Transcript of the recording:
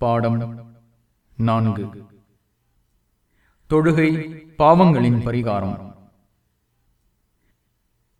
பாடம் நான்கு. தொழுகை பாவங்களின் பரிகாரம்.